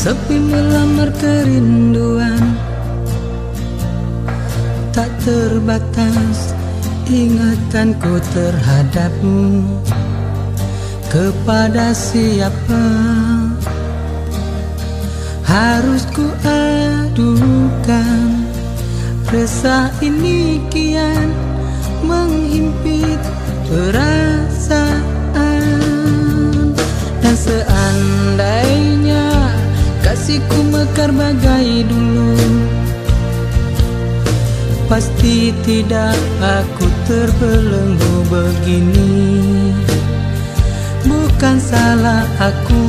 Sepi melamar kerinduan. Tak terbatas ingatanku terhadapmu. Kepada siapa harus ku adukan? Resah ini kian menghimpit perasaan kasihku mekar bagai dulu. Pasti tidak aku terbelenggu begini. Bukan salah aku.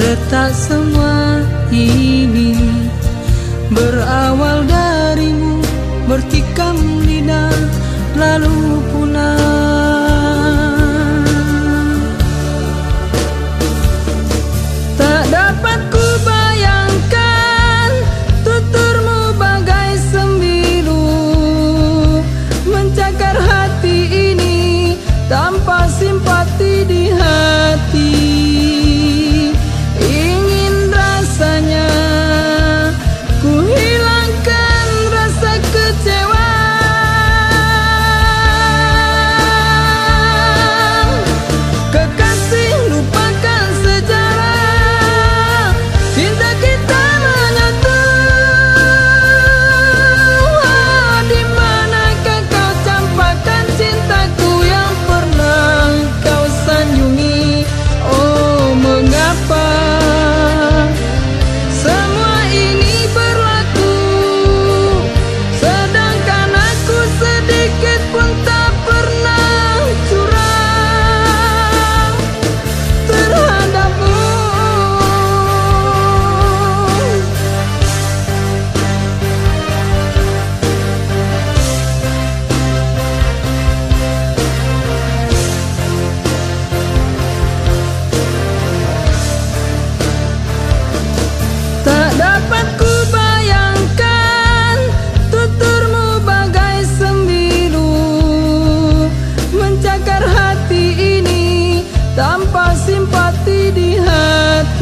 Retak semua ini. Berawal darimu Bertikam lidah Lalu punah. bakar hati ini tanpa simpati di hati.